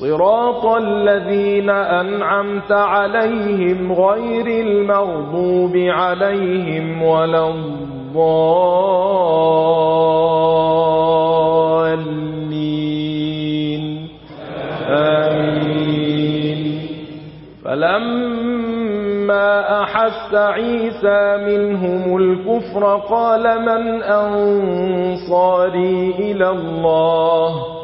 صراط الذين أنعمت عليهم غير المغضوب عليهم ولا الضالين. آمين. فلما أحس عيسى منهم الكفر قال من أنصاري إلى الله؟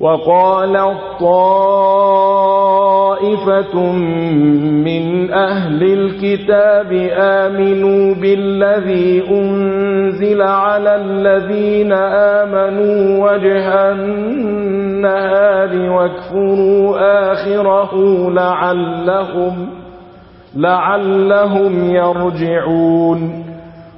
وقال طائفة من أهل الكتاب آمنوا بالذي أنزل على الذين آمنوا وجه النهار واكفروا آخره لعلهم, لعلهم يرجعون